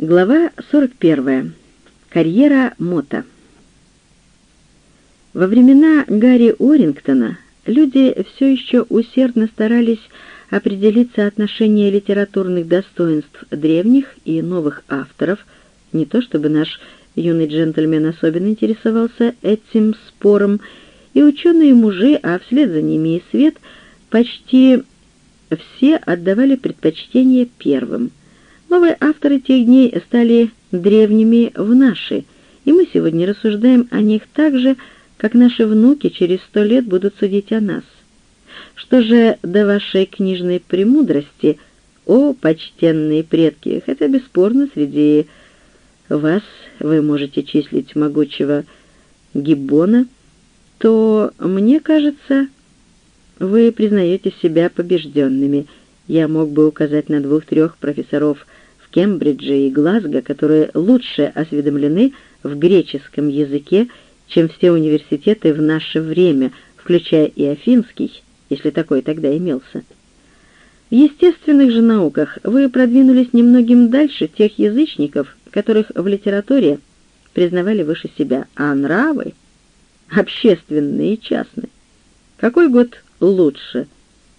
Глава 41. Карьера Мота. Во времена Гарри Орингтона люди все еще усердно старались определить соотношение литературных достоинств древних и новых авторов, не то чтобы наш юный джентльмен особенно интересовался этим спором, и ученые-мужи, а вслед за ними и свет, почти все отдавали предпочтение первым. Новые авторы тех дней стали древними в наши, и мы сегодня рассуждаем о них так же, как наши внуки через сто лет будут судить о нас. Что же до вашей книжной премудрости, о, почтенные предки, хотя бесспорно среди вас вы можете числить могучего Гиббона, то, мне кажется, вы признаете себя побежденными. Я мог бы указать на двух-трех профессоров в Кембридже и Глазго, которые лучше осведомлены в греческом языке, чем все университеты в наше время, включая и Афинский, если такой тогда имелся. В естественных же науках вы продвинулись немногим дальше тех язычников, которых в литературе признавали выше себя, а нравы — общественные и частные. Какой год лучше,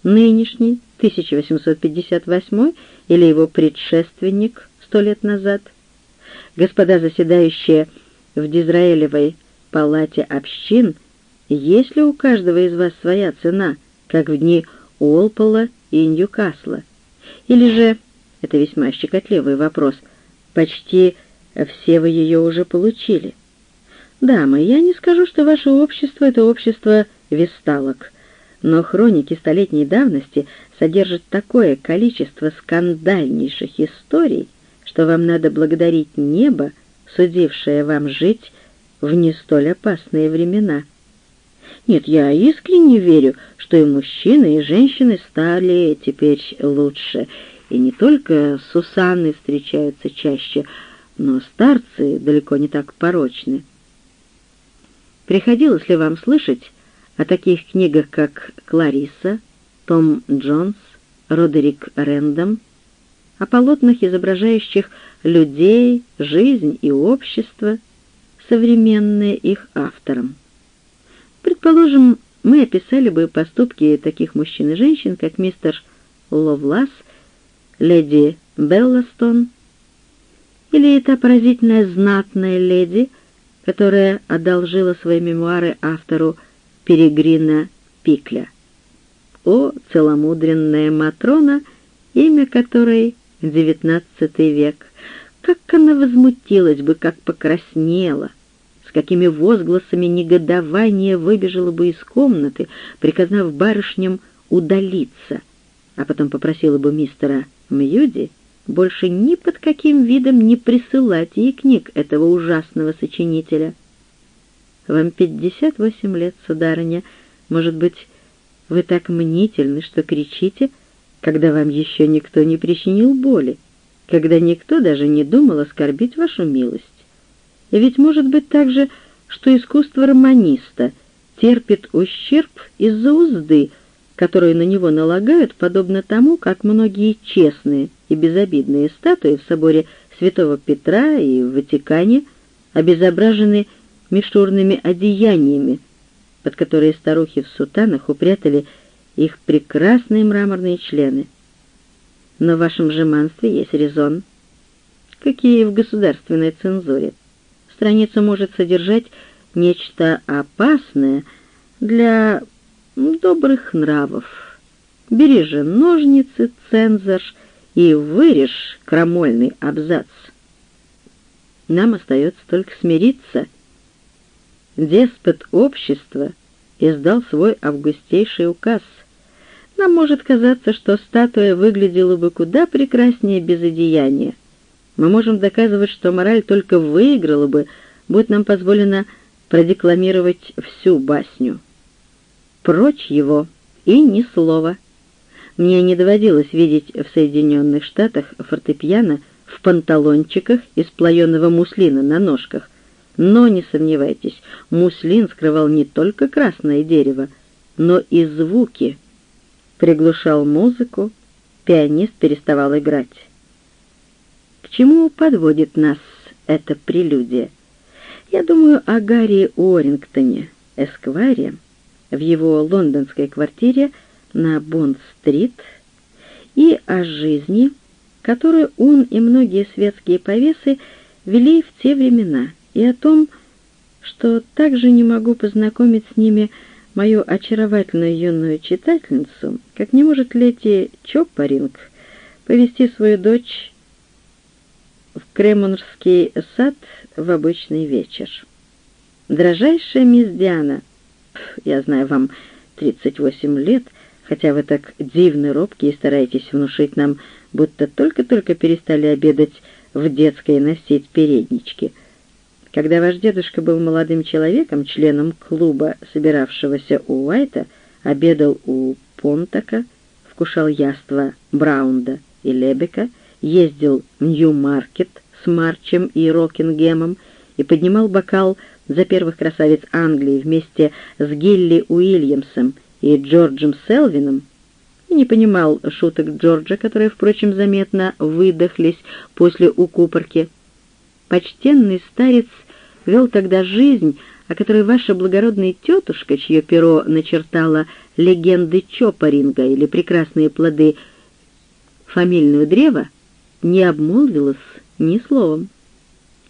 нынешний, 1858 или его предшественник сто лет назад? Господа, заседающие в Дизраэлевой палате общин, есть ли у каждого из вас своя цена, как в дни Уолпола и Ньюкасла? Или же, это весьма щекотливый вопрос, почти все вы ее уже получили? Дамы, я не скажу, что ваше общество — это общество весталок, но хроники столетней давности содержат такое количество скандальнейших историй, что вам надо благодарить небо, судившее вам жить в не столь опасные времена. Нет, я искренне верю, что и мужчины, и женщины стали теперь лучше, и не только Сусанны встречаются чаще, но старцы далеко не так порочны. Приходилось ли вам слышать о таких книгах, как «Клариса», «Том Джонс», «Родерик Рэндом», о полотнах, изображающих людей, жизнь и общество, современные их авторам. Предположим, мы описали бы поступки таких мужчин и женщин, как мистер Ловлас, леди Белластон или та поразительная знатная леди, которая одолжила свои мемуары автору Перегрина Пикля. О, целомудренная Матрона, имя которой — девятнадцатый век! Как она возмутилась бы, как покраснела! С какими возгласами негодования выбежала бы из комнаты, приказав барышням удалиться, а потом попросила бы мистера Мьюди больше ни под каким видом не присылать ей книг этого ужасного сочинителя. Вам пятьдесят восемь лет, сударыня. Может быть, вы так мнительны, что кричите, когда вам еще никто не причинил боли, когда никто даже не думал оскорбить вашу милость. Ведь может быть так же, что искусство романиста терпит ущерб из-за узды, которую на него налагают, подобно тому, как многие честные и безобидные статуи в соборе Святого Петра и в Ватикане обезображены мишурными одеяниями, под которые старухи в сутанах упрятали их прекрасные мраморные члены. Но в вашем жеманстве есть резон, какие в государственной цензуре. Страница может содержать нечто опасное для добрых нравов. Бери же ножницы, цензор, и вырежь крамольный абзац. Нам остается только смириться — деспот общества издал свой августейший указ. Нам может казаться, что статуя выглядела бы куда прекраснее без одеяния. Мы можем доказывать, что мораль только выиграла бы, будь нам позволено продекламировать всю басню. Прочь его и ни слова. Мне не доводилось видеть в Соединенных Штатах фортепиано в панталончиках из плаеного муслина на ножках — но, не сомневайтесь, муслин скрывал не только красное дерево, но и звуки. Приглушал музыку, пианист переставал играть. К чему подводит нас эта прелюдия? Я думаю о Гарри Уоррингтоне, Эсквайре, в его лондонской квартире на Бонд-стрит и о жизни, которую он и многие светские повесы вели в те времена, и о том, что также не могу познакомить с ними мою очаровательную юную читательницу, как не может Лети Чоппаринг повести свою дочь в Кремонрский сад в обычный вечер. «Дрожайшая мисс Диана, я знаю, вам 38 лет, хотя вы так дивны, робкие и стараетесь внушить нам, будто только-только перестали обедать в детской и носить переднички. Когда ваш дедушка был молодым человеком, членом клуба, собиравшегося у Уайта, обедал у Понтака, вкушал яства Браунда и Лебека, ездил в Нью-Маркет с Марчем и Рокингемом и поднимал бокал за первых красавиц Англии вместе с Гилли Уильямсом и Джорджем Селвином, и не понимал шуток Джорджа, которые, впрочем, заметно выдохлись после укупорки. Почтенный старец вел тогда жизнь, о которой ваша благородная тетушка, чье перо начертала легенды Чопоринга или прекрасные плоды фамильного древа, не обмолвилась ни словом.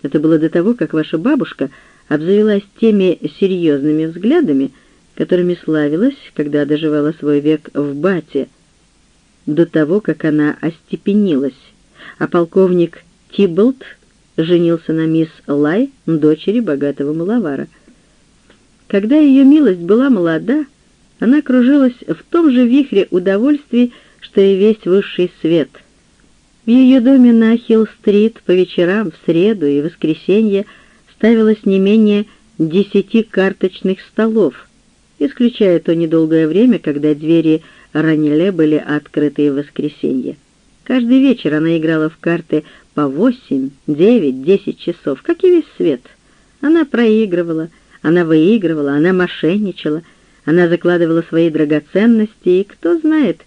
Это было до того, как ваша бабушка обзавелась теми серьезными взглядами, которыми славилась, когда доживала свой век в Бате, до того, как она остепенилась, а полковник Тибблд женился на мисс Лай, дочери богатого маловара. Когда ее милость была молода, она кружилась в том же вихре удовольствий, что и весь высший свет. В ее доме на Хилл-стрит по вечерам, в среду и воскресенье ставилось не менее десяти карточных столов, исключая то недолгое время, когда двери Раниле были открыты в воскресенье. Каждый вечер она играла в карты по восемь, девять, десять часов, как и весь свет. Она проигрывала, она выигрывала, она мошенничала, она закладывала свои драгоценности, и кто знает,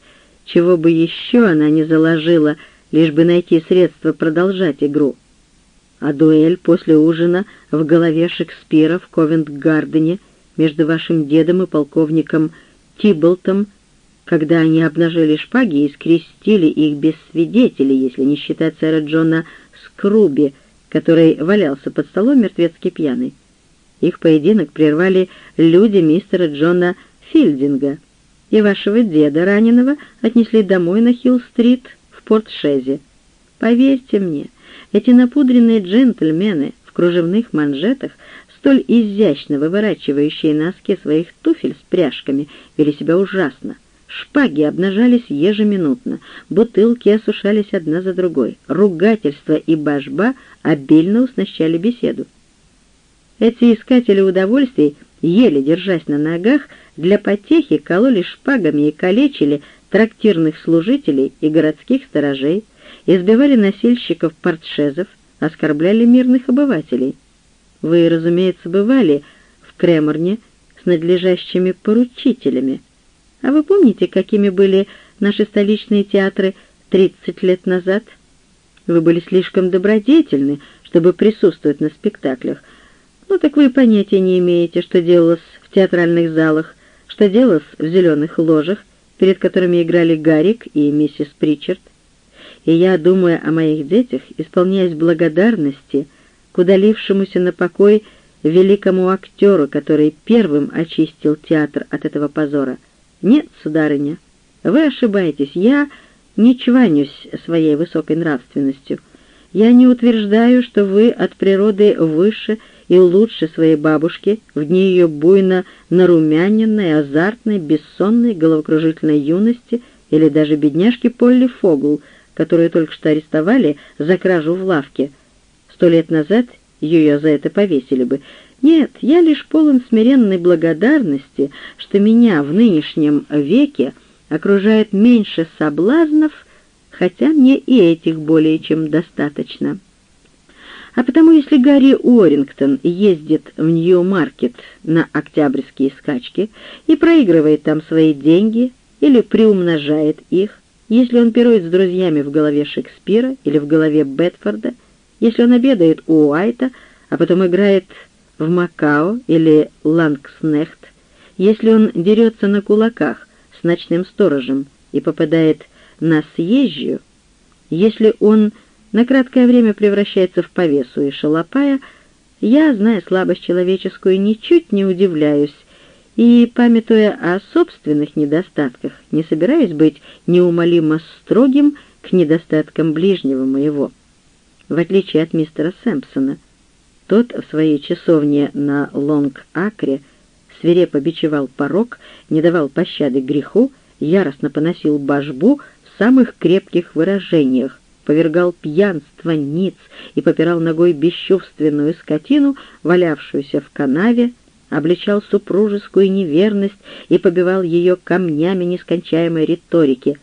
чего бы еще она не заложила, лишь бы найти средства продолжать игру. А дуэль после ужина в голове Шекспира в Ковент-Гардене между вашим дедом и полковником Тибблтом, когда они обнажили шпаги и скрестили их без свидетелей, если не считать сэра Джона Скруби, который валялся под столом мертвецки пьяный. Их поединок прервали люди мистера Джона Филдинга, и вашего деда раненого отнесли домой на Хилл-стрит в Порт-Шезе. Поверьте мне, эти напудренные джентльмены в кружевных манжетах столь изящно выворачивающие носки своих туфель с пряжками, вели себя ужасно. Шпаги обнажались ежеминутно, бутылки осушались одна за другой, ругательства и божба обильно уснащали беседу. Эти искатели удовольствий, еле держась на ногах, для потехи кололи шпагами и калечили трактирных служителей и городских сторожей, избивали носильщиков-портшезов, оскорбляли мирных обывателей. Вы, разумеется, бывали в Креморне с надлежащими поручителями. А вы помните, какими были наши столичные театры 30 лет назад? Вы были слишком добродетельны, чтобы присутствовать на спектаклях. Ну так вы понятия не имеете, что делалось в театральных залах, что делалось в зеленых ложах, перед которыми играли Гарик и миссис Причард. И я, думая о моих детях, исполняясь благодарности, к удалившемуся на покой великому актеру, который первым очистил театр от этого позора. Нет, сударыня, вы ошибаетесь, я не чванюсь своей высокой нравственностью. Я не утверждаю, что вы от природы выше и лучше своей бабушки в дни ее буйно нарумяненной, азартной, бессонной, головокружительной юности или даже бедняжки Полли Фогл, которую только что арестовали за кражу в лавке — Сто лет назад ее за это повесили бы. Нет, я лишь полон смиренной благодарности, что меня в нынешнем веке окружает меньше соблазнов, хотя мне и этих более чем достаточно. А потому, если Гарри Уоррингтон ездит в Нью-Маркет на октябрьские скачки и проигрывает там свои деньги или приумножает их, если он пирует с друзьями в голове Шекспира или в голове Бетфорда, если он обедает у Уайта, а потом играет в Макао или Лангснехт, если он дерется на кулаках с ночным сторожем и попадает на съезжию, если он на краткое время превращается в повесу и шалопая, я, зная слабость человеческую, ничуть не удивляюсь и, памятуя о собственных недостатках, не собираюсь быть неумолимо строгим к недостаткам ближнего моего. В отличие от мистера Сэмпсона, тот в своей часовне на Лонг-Акре свирепо бичевал порог, не давал пощады греху, яростно поносил божбу в самых крепких выражениях, повергал пьянство ниц и попирал ногой бесчувственную скотину, валявшуюся в канаве, обличал супружескую неверность и побивал ее камнями нескончаемой риторики,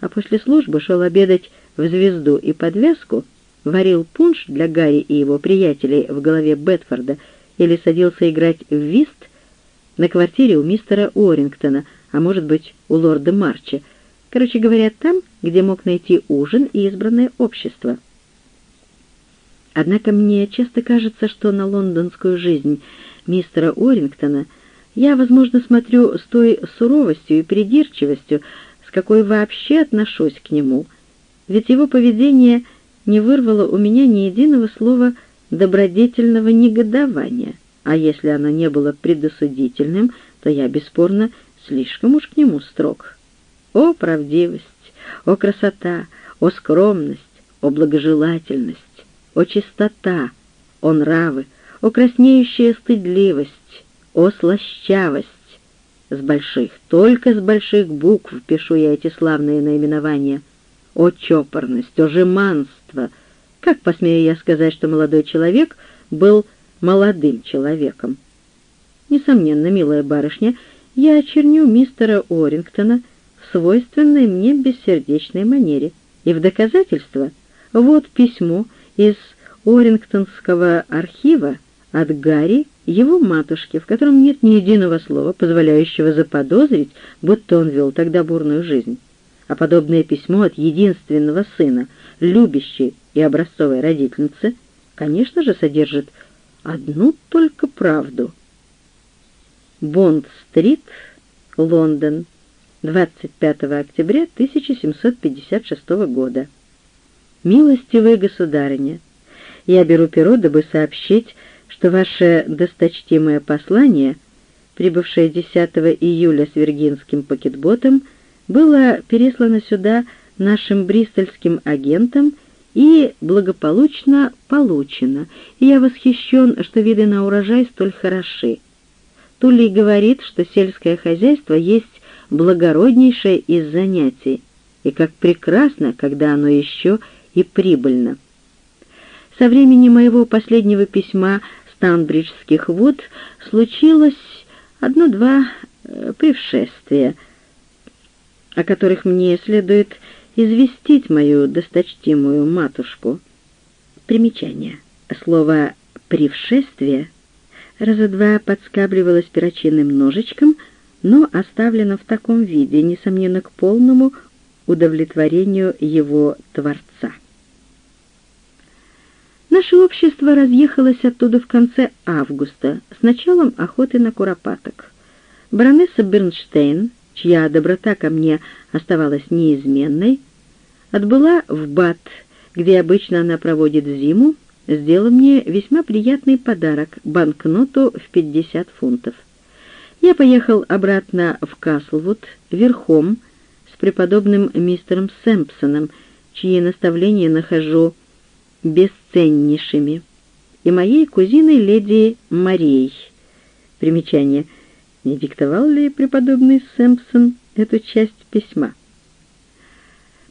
а после службы шел обедать в звезду и подвеску, варил пунш для Гарри и его приятелей в голове Бетфорда или садился играть в вист на квартире у мистера Уоррингтона, а может быть, у лорда Марча, короче говоря, там, где мог найти ужин и избранное общество. Однако мне часто кажется, что на лондонскую жизнь мистера Уоррингтона я, возможно, смотрю с той суровостью и придирчивостью, с какой вообще отношусь к нему, ведь его поведение не вырвало у меня ни единого слова добродетельного негодования, а если оно не было предосудительным, то я, бесспорно, слишком уж к нему строг. О, правдивость! О, красота! О, скромность! О, благожелательность! О, чистота! О, нравы! О, краснеющая стыдливость! О, слащавость! С больших, только с больших букв пишу я эти славные наименования. О, чопорность! О, жеманство! Как посмею я сказать, что молодой человек был молодым человеком? Несомненно, милая барышня, я очерню мистера Орингтона в свойственной мне бессердечной манере. И в доказательство вот письмо из Орингтонского архива от Гарри, его матушки, в котором нет ни единого слова, позволяющего заподозрить, будто он вел тогда бурную жизнь. А подобное письмо от единственного сына, любящей и образцовой родительницы, конечно же, содержит одну только правду — Бонд-стрит, Лондон, 25 октября 1756 года. «Милостивая государыня, я беру перо, дабы сообщить, что ваше досточтимое послание, прибывшее 10 июля с виргинским пакетботом, было переслано сюда нашим бристольским агентом и благополучно получено, и я восхищен, что виды на урожай столь хороши. Тулли говорит, что сельское хозяйство есть благороднейшее из занятий, и как прекрасно, когда оно еще и прибыльно. Со времени моего последнего письма Станбриджских вод случилось одно-два э, пришествия, о которых мне следует известить мою досточтимую матушку. Примечание. Слово «прившествие» раза два подскабливалась перочинным ножичком, но оставлена в таком виде, несомненно, к полному удовлетворению его Творца. Наше общество разъехалось оттуда в конце августа, с началом охоты на куропаток. Баронесса Бернштейн, чья доброта ко мне оставалась неизменной, отбыла в Бат, где обычно она проводит зиму, сделал мне весьма приятный подарок — банкноту в 50 фунтов. Я поехал обратно в Каслвуд верхом с преподобным мистером Сэмпсоном, чьи наставления нахожу бесценнейшими, и моей кузиной леди Марией. Примечание. Не диктовал ли преподобный Сэмпсон эту часть письма?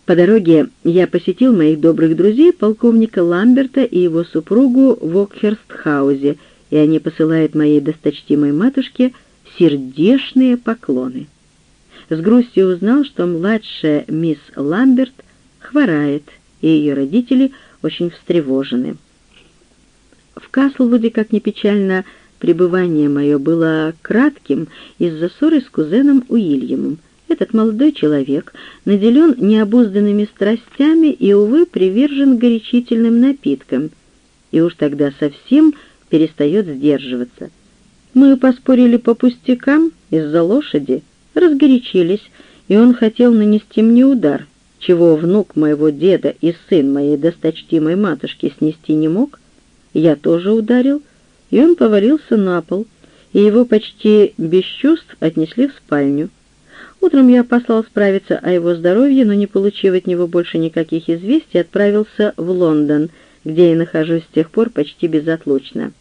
По дороге я посетил моих добрых друзей, полковника Ламберта и его супругу в Окхерстхаузе, и они посылают моей досточтимой матушке сердечные поклоны. С грустью узнал, что младшая мисс Ламберт хворает, и ее родители очень встревожены. В Каслвуде, как ни печально, пребывание мое было кратким из-за ссоры с кузеном Уильямом, Этот молодой человек наделен необузданными страстями и, увы, привержен горячительным напиткам, и уж тогда совсем перестает сдерживаться. Мы поспорили по пустякам из-за лошади, разгорячились, и он хотел нанести мне удар, чего внук моего деда и сын моей досточтимой матушки снести не мог. Я тоже ударил, и он повалился на пол, и его почти без чувств отнесли в спальню. Утром я послал справиться о его здоровье, но, не получив от него больше никаких известий, отправился в Лондон, где я нахожусь с тех пор почти безотлучно.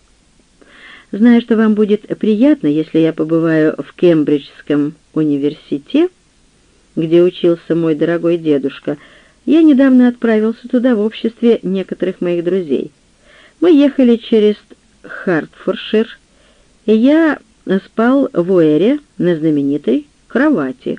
Зная, что вам будет приятно, если я побываю в Кембриджском университете, где учился мой дорогой дедушка, я недавно отправился туда в обществе некоторых моих друзей. Мы ехали через Хартфоршир, я спал в Уэре на знаменитой кровати.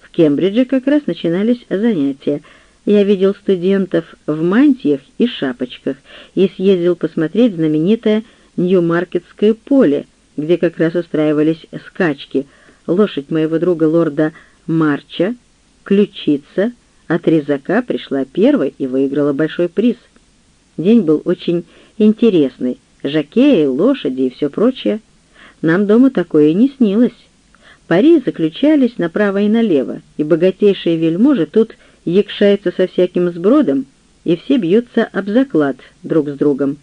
В Кембридже как раз начинались занятия. Я видел студентов в мантиях и шапочках и съездил посмотреть знаменитое Нью-Маркетское поле, где как раз устраивались скачки. Лошадь моего друга лорда Марча, ключица, от резака пришла первой и выиграла большой приз. День был очень интересный. Жакеи, лошади и все прочее. Нам дома такое и не снилось. Пари заключались направо и налево, и богатейшие вельможи тут якшаются со всяким сбродом, и все бьются об заклад друг с другом.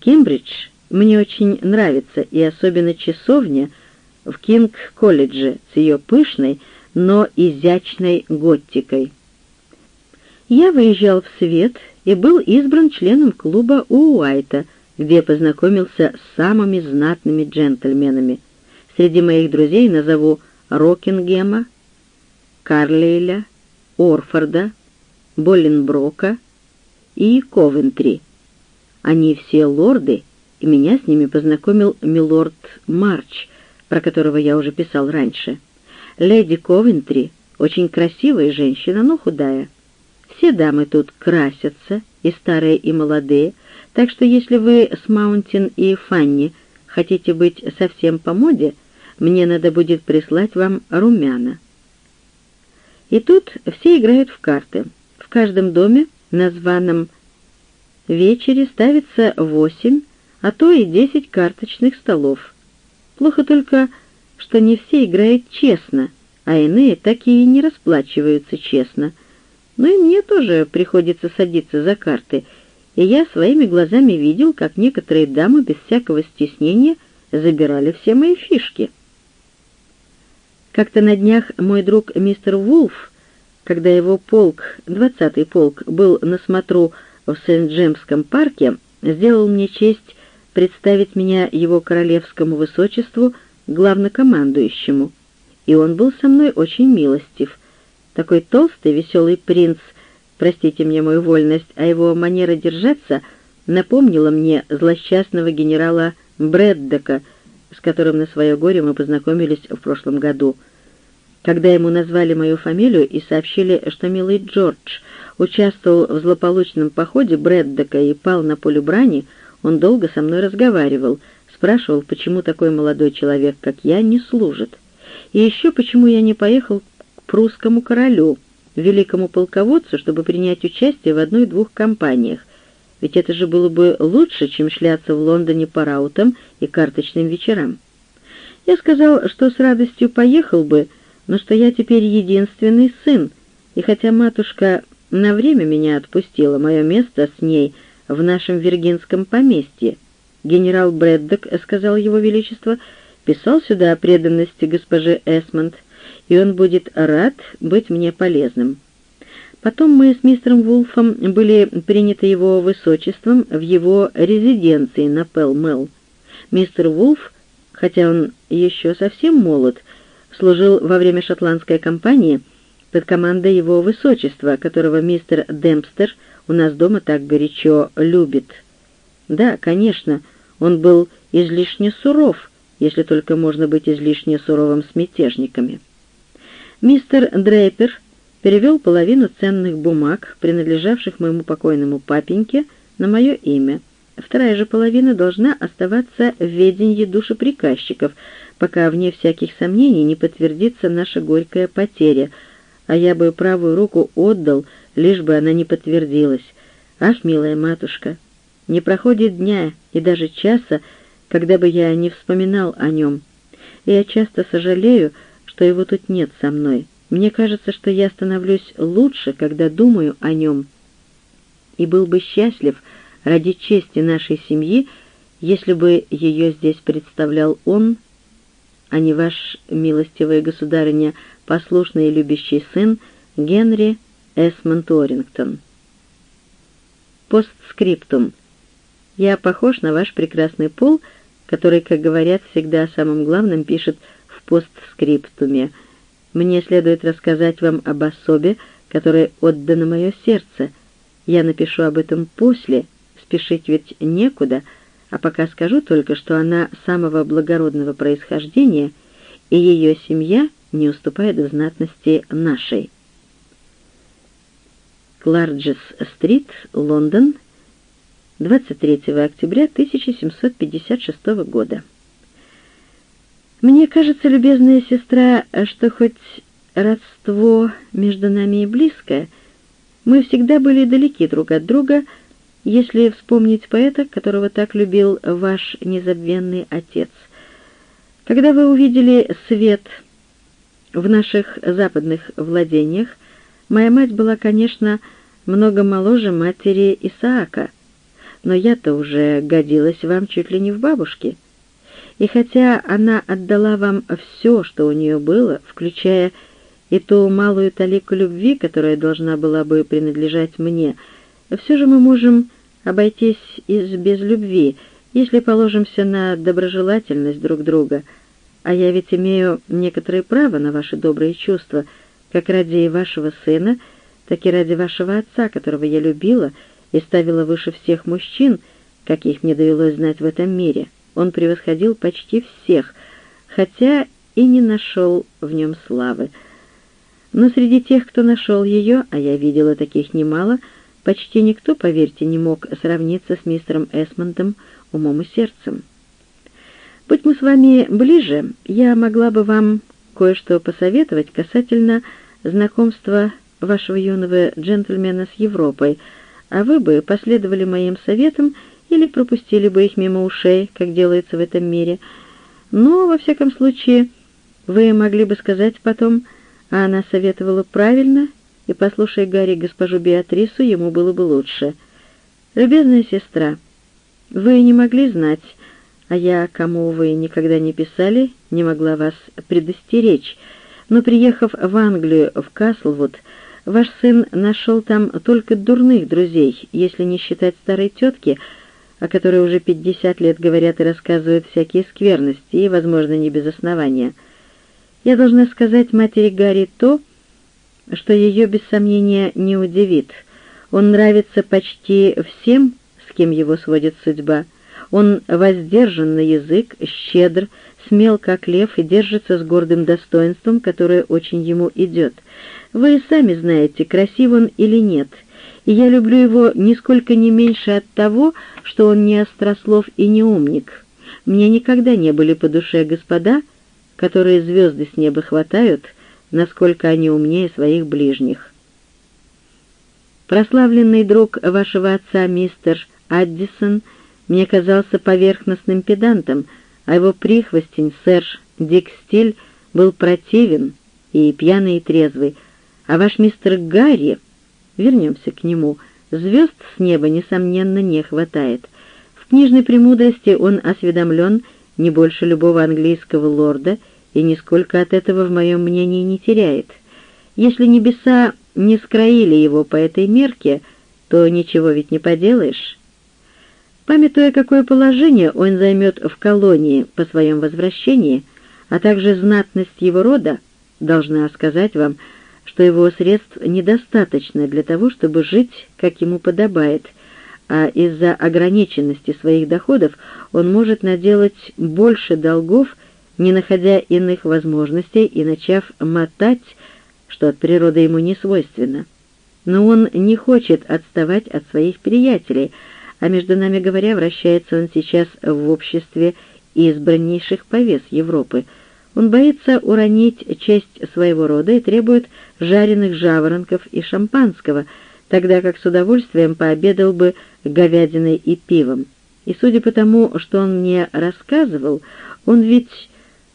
Кембридж мне очень нравится, и особенно часовня в Кинг-колледже с ее пышной, но изящной готикой. Я выезжал в свет и был избран членом клуба Уайта, где познакомился с самыми знатными джентльменами — Среди моих друзей назову Рокингема, Карлейля, Орфорда, Болленброка и Ковентри. Они все лорды, и меня с ними познакомил милорд Марч, про которого я уже писал раньше. Леди Ковентри — очень красивая женщина, но худая. Все дамы тут красятся, и старые, и молодые, так что если вы с Маунтин и Фанни хотите быть совсем по моде, мне надо будет прислать вам румяна». И тут все играют в карты. В каждом доме на званом вечере ставится восемь, а то и десять карточных столов. Плохо только, что не все играют честно, а иные так и не расплачиваются честно. Но и мне тоже приходится садиться за карты, и я своими глазами видел, как некоторые дамы без всякого стеснения забирали все мои фишки. Как-то на днях мой друг мистер Вулф, когда его полк, двадцатый полк, был на смотру в Сент-Джемском парке, сделал мне честь представить меня его королевскому высочеству главнокомандующему, и он был со мной очень милостив. Такой толстый, веселый принц, простите мне мою вольность, а его манера держаться напомнила мне злосчастного генерала Брэддока, с которым на свое горе мы познакомились в прошлом году. Когда ему назвали мою фамилию и сообщили, что милый Джордж участвовал в злополучном походе Брэддока и пал на поле брани, он долго со мной разговаривал, спрашивал, почему такой молодой человек, как я, не служит. И еще почему я не поехал к прусскому королю, великому полководцу, чтобы принять участие в одной-двух кампаниях, ведь это же было бы лучше, чем шляться в Лондоне по раутам и карточным вечерам. Я сказал, что с радостью поехал бы, но что я теперь единственный сын, и хотя матушка на время меня отпустила, мое место с ней в нашем виргинском поместье. Генерал Брэддок, сказал его величество, писал сюда о преданности госпоже Эсмонд, и он будет рад быть мне полезным. Потом мы с мистером Вулфом были приняты его высочеством в его резиденции на Пелл-Мелл. Мистер Вулф, хотя он еще совсем молод, служил во время шотландской кампании под командой его высочества, которого мистер Демпстер у нас дома так горячо любит. Да, конечно, он был излишне суров, если только можно быть излишне суровым с мятежниками. Мистер Дрейпер перевел половину ценных бумаг, принадлежавших моему покойному папеньке, на мое имя, вторая же половина должна оставаться в ведении душеприказчиков, пока, вне всяких сомнений, не подтвердится наша горькая потеря, а я бы правую руку отдал, лишь бы она не подтвердилась. Ах, милая матушка, не проходит дня и даже часа, когда бы я не вспоминал о нем. И я часто сожалею, что его тут нет со мной. Мне кажется, что я становлюсь лучше, когда думаю о нем, и был бы счастлив ради чести нашей семьи, если бы ее здесь представлял он, а не ваш, милостивая государыня, послушный и любящий сын Генри Эсмонт Орингтон. Постскриптум. Я похож на ваш прекрасный пол, который, как говорят, всегда о самом главном пишет постскриптуме — мне следует рассказать вам об особе, которой отдано мое сердце. Я напишу об этом после, спешить ведь некуда, а пока скажу только, что она самого благородного происхождения, и ее семья не уступает в знатности нашей. Кларджес-стрит, Лондон, 23 октября 1756 года. Мне кажется, любезная сестра, что хоть родство между нами и близкое, мы всегда были далеки друг от друга, если вспомнить поэта, которого так любил ваш незабвенный отец. Когда вы увидели свет в наших западных владениях, моя мать была, конечно, много моложе матери Исаака, но я-то уже годилась вам чуть ли не в бабушке. И хотя она отдала вам все, что у нее было, включая и ту малую талику любви, которая должна была бы принадлежать мне, все же мы можем обойтись и без любви, если положимся на доброжелательность друг друга. А я ведь имею некоторое право на ваши добрые чувства, как ради вашего сына, так и ради вашего отца, которого я любила и ставила выше всех мужчин, каких мне довелось знать в этом мире» он превосходил почти всех, хотя и не нашел в нем славы. Но среди тех, кто нашел ее, а я видела таких немало, почти никто, поверьте, не мог сравниться с мистером Эсмондом умом и сердцем. Будь мы с вами ближе, я могла бы вам кое-что посоветовать касательно знакомства вашего юного джентльмена с Европой, а вы бы последовали моим советам или пропустили бы их мимо ушей, как делается в этом мире. Но, во всяком случае, вы могли бы сказать потом, а она советовала правильно, и, послушай Гарри госпожу Беатрису, ему было бы лучше. Любезная сестра, вы не могли знать, а я, кому вы никогда не писали, не могла вас предостеречь, но, приехав в Англию, в Каслвуд, ваш сын нашел там только дурных друзей, если не считать старой тетки, о которой уже пятьдесят лет говорят и рассказывают всякие скверности, и, возможно, не без основания. Я должна сказать матери Гарри то, что ее, без сомнения, не удивит. Он нравится почти всем, с кем его сводит судьба. Он воздержан на язык, щедр, смел как лев и держится с гордым достоинством, которое очень ему идет. Вы сами знаете, красив он или нет — и я люблю его нисколько не меньше от того, что он не острослов и не умник. Мне никогда не были по душе господа, которые звезды с неба хватают, насколько они умнее своих ближних. Прославленный друг вашего отца, мистер Аддисон, мне казался поверхностным педантом, а его прихвостень, сэр Дик был противен и пьяный и трезвый, а ваш мистер Гарри Вернемся к нему. Звезд с неба, несомненно, не хватает. В книжной премудрости он осведомлен не больше любого английского лорда и нисколько от этого, в моем мнении, не теряет. Если небеса не скроили его по этой мерке, то ничего ведь не поделаешь. Памятуя, какое положение он займет в колонии по своем возвращении, а также знатность его рода, должна сказать вам, что его средств недостаточно для того, чтобы жить, как ему подобает, а из-за ограниченности своих доходов он может наделать больше долгов, не находя иных возможностей и начав мотать, что от природы ему не свойственно. Но он не хочет отставать от своих приятелей, а между нами говоря, вращается он сейчас в обществе избраннейших повес Европы. Он боится уронить честь своего рода и требует жареных жаворонков и шампанского, тогда как с удовольствием пообедал бы говядиной и пивом. И судя по тому, что он мне рассказывал, он ведь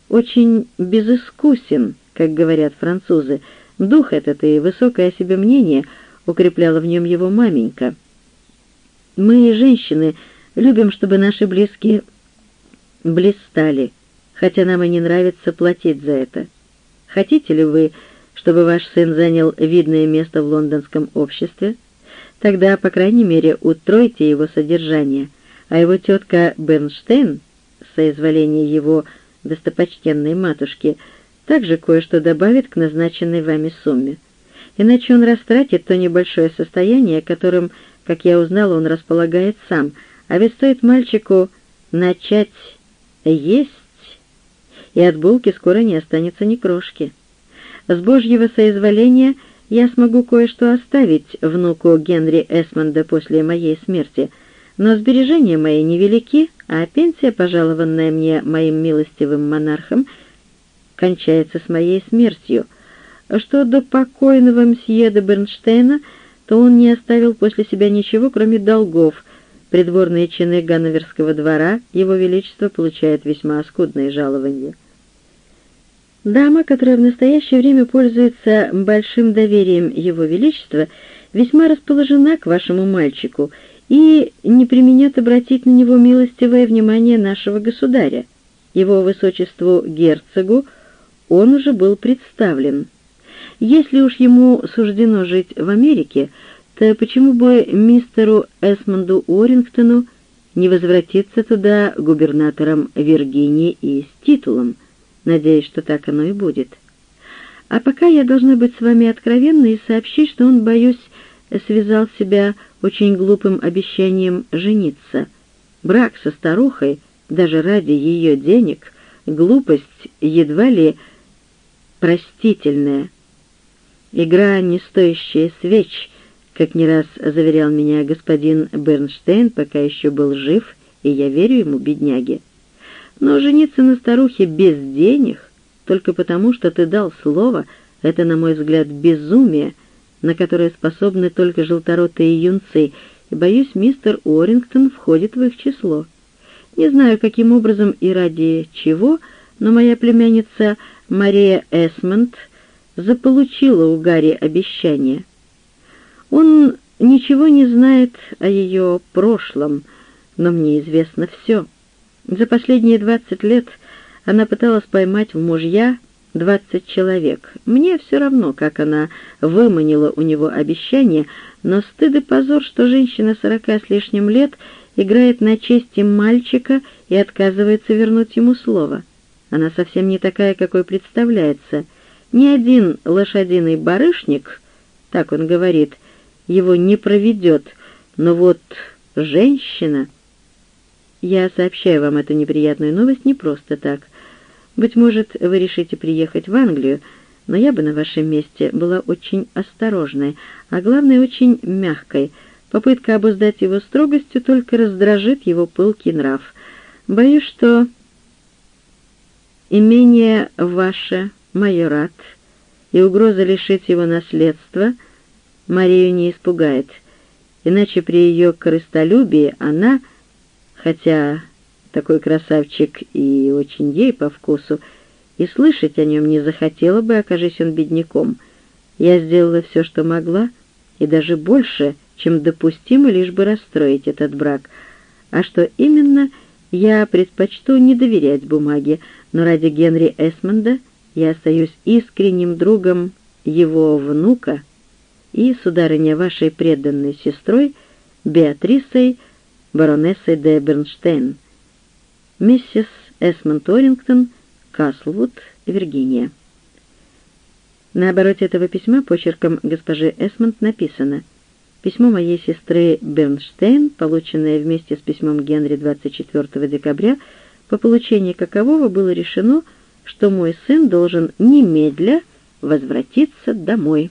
очень безыскусен, как говорят французы. Дух этот и высокое о себе мнение укрепляла в нем его маменька. Мы, женщины, любим, чтобы наши близкие блистали, хотя нам и не нравится платить за это. Хотите ли вы, чтобы ваш сын занял видное место в лондонском обществе? Тогда, по крайней мере, утройте его содержание, а его тетка Бернштейн, соизволение его достопочтенной матушки, также кое-что добавит к назначенной вами сумме. Иначе он растратит то небольшое состояние, которым, как я узнала, он располагает сам, а ведь стоит мальчику начать есть, и от булки скоро не останется ни крошки. С Божьего соизволения я смогу кое-что оставить внуку Генри Эсмонда после моей смерти, но сбережения мои невелики, а пенсия, пожалованная мне моим милостивым монархом, кончается с моей смертью. Что до покойного мсье де Бернштейна, то он не оставил после себя ничего, кроме долгов. Придворные чины Ганноверского двора его величество получает весьма скудные жалования. Дама, которая в настоящее время пользуется большим доверием Его Величества, весьма расположена к вашему мальчику и не применет обратить на него милостивое внимание нашего государя. Его высочеству герцогу он уже был представлен. Если уж ему суждено жить в Америке, то почему бы мистеру Эсмонду Уоррингтону не возвратиться туда губернатором Виргинии и с титулом? Надеюсь, что так оно и будет. А пока я должна быть с вами откровенна и сообщить, что он, боюсь, связал себя очень глупым обещанием жениться. Брак со старухой, даже ради ее денег, глупость едва ли простительная. Игра, не стоящая свеч, как не раз заверял меня господин Бернштейн, пока еще был жив, и я верю ему, бедняге. Но жениться на старухе без денег, только потому, что ты дал слово, это, на мой взгляд, безумие, на которое способны только желторотые юнцы, и, боюсь, мистер Уоррингтон входит в их число. Не знаю, каким образом и ради чего, но моя племянница Мария Эсмонд заполучила у Гарри обещание. Он ничего не знает о ее прошлом, но мне известно все. За последние двадцать лет она пыталась поймать в мужья двадцать человек. Мне все равно, как она выманила у него обещание, но стыд и позор, что женщина сорока с лишним лет играет на чести мальчика и отказывается вернуть ему слово. Она совсем не такая, какой представляется. Ни один лошадиный барышник, так он говорит, его не проведет, но вот женщина... Я сообщаю вам эту неприятную новость не просто так. Быть может, вы решите приехать в Англию, но я бы на вашем месте была очень осторожной, а главное, очень мягкой. Попытка обуздать его строгостью только раздражит его пылкий нрав. Боюсь, что имение ваше, майорат, и угроза лишить его наследства Марию не испугает, иначе при ее корыстолюбии она хотя такой красавчик и очень ей по вкусу, и слышать о нем не захотела бы, окажись он бедняком. Я сделала все, что могла, и даже больше, чем допустимо, лишь бы расстроить этот брак. А что именно, я предпочту не доверять бумаге, но ради Генри Эсмонда я остаюсь искренним другом его внука и, сударыня, вашей преданной сестрой, Беатрисой баронессой де Бернштейн, миссис Эсмонд Орингтон, Каслвуд, Виргиния. На обороте этого письма почерком госпожи Эсмонд написано «Письмо моей сестры Бернштейн, полученное вместе с письмом Генри 24 декабря, по получении какового было решено, что мой сын должен немедля возвратиться домой».